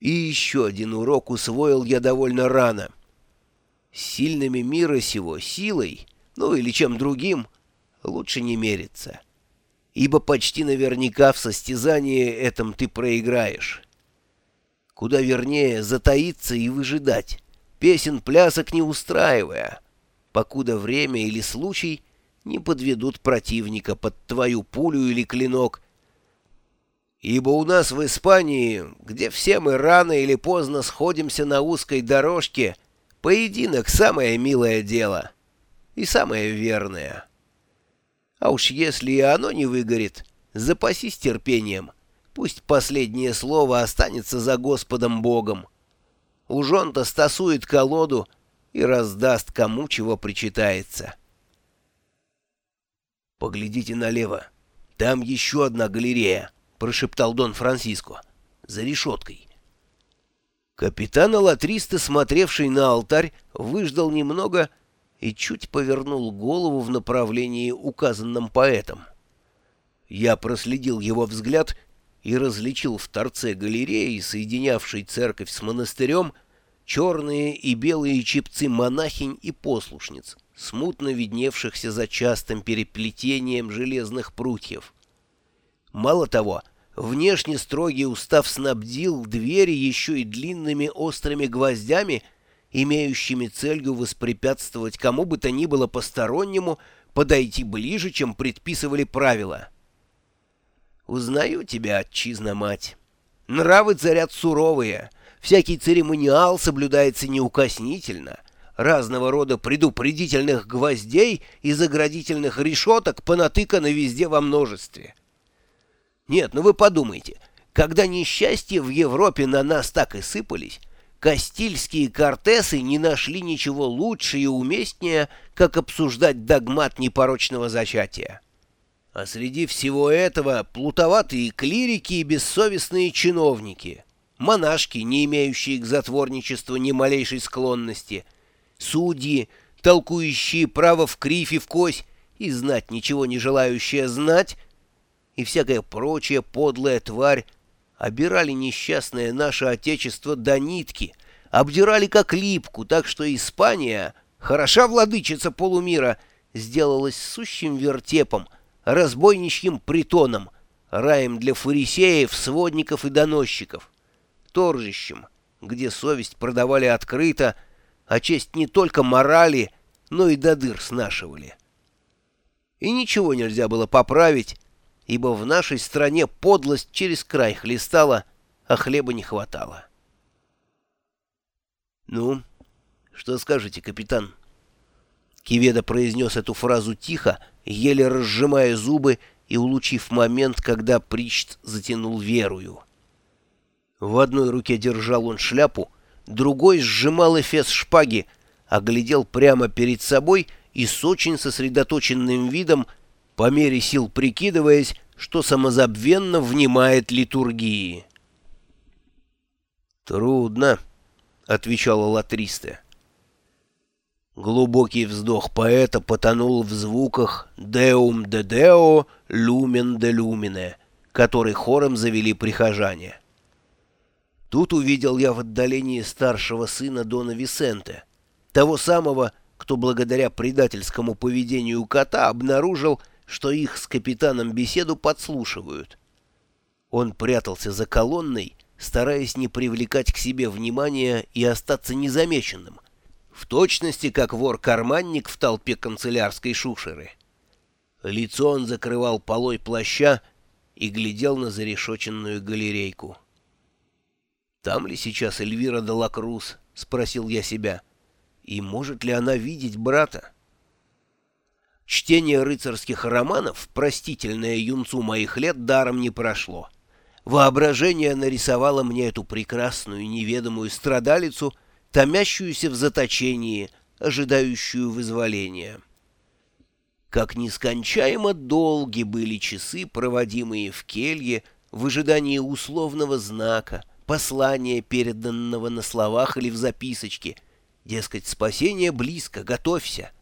И еще один урок усвоил я довольно рано. С сильными мира сего силой, ну или чем другим, лучше не мериться. Ибо почти наверняка в состязании этом ты проиграешь. Куда вернее затаиться и выжидать, песен плясок не устраивая, покуда время или случай не подведут противника под твою пулю или клинок — Ибо у нас в Испании, где все мы рано или поздно сходимся на узкой дорожке, поединок — самое милое дело и самое верное. А уж если и оно не выгорит, запасись терпением. Пусть последнее слово останется за Господом Богом. Уж он-то стасует колоду и раздаст кому чего причитается. Поглядите налево. Там еще одна галерея. — прошептал Дон Франциско. «За решеткой». Капитан Алатриста, смотревший на алтарь, выждал немного и чуть повернул голову в направлении, указанном поэтом. Я проследил его взгляд и различил в торце галереи, соединявшей церковь с монастырем, черные и белые чипцы монахинь и послушниц, смутно видневшихся за частым переплетением железных прутьев. Мало того, внешне строгий устав снабдил двери еще и длинными острыми гвоздями, имеющими целью воспрепятствовать кому бы то ни было постороннему подойти ближе, чем предписывали правила. «Узнаю тебя, отчизна-мать. Нравы царят суровые, всякий церемониал соблюдается неукоснительно». Разного рода предупредительных гвоздей и заградительных решеток понатыкано везде во множестве. Нет, ну вы подумайте, когда несчастья в Европе на нас так и сыпались, Кастильские кортесы не нашли ничего лучше и уместнее, как обсуждать догмат непорочного зачатия. А среди всего этого плутоватые клирики и бессовестные чиновники, монашки, не имеющие к затворничеству ни малейшей склонности, судьи, толкующие право в кривь и в кось и знать ничего не желающие знать, и всякая прочая подлая тварь обирали несчастное наше отечество до нитки, обдирали как липку, так что Испания, хороша владычица полумира, сделалась сущим вертепом, разбойничьим притоном, раем для фарисеев, сводников и доносчиков, торжищем, где совесть продавали открыто, а честь не только морали, но и до дыр снашивали. И ничего нельзя было поправить, ибо в нашей стране подлость через край хлестала, а хлеба не хватало. «Ну, что скажете, капитан?» Киведа произнес эту фразу тихо, еле разжимая зубы и улучив момент, когда Причт затянул верую. В одной руке держал он шляпу, другой сжимал эфес шпаги, оглядел прямо перед собой и с очень сосредоточенным видом по мере сил прикидываясь, что самозабвенно внимает литургии. «Трудно», — отвечала Латриста. Глубокий вздох поэта потонул в звуках «Deum de Deo, Lumen de Lumine», который хором завели прихожане. Тут увидел я в отдалении старшего сына Дона Висенте, того самого, кто благодаря предательскому поведению кота обнаружил, что их с капитаном беседу подслушивают. Он прятался за колонной, стараясь не привлекать к себе внимания и остаться незамеченным, в точности как вор-карманник в толпе канцелярской шушеры. Лицо он закрывал полой плаща и глядел на зарешоченную галерейку. «Там ли сейчас Эльвира де Лакрус?» — спросил я себя. «И может ли она видеть брата?» Чтение рыцарских романов, простительное юнцу моих лет, даром не прошло. Воображение нарисовало мне эту прекрасную неведомую страдалицу, томящуюся в заточении, ожидающую вызволения. Как нескончаемо долги были часы, проводимые в келье, в ожидании условного знака, послания, переданного на словах или в записочке. Дескать, спасение близко, готовься.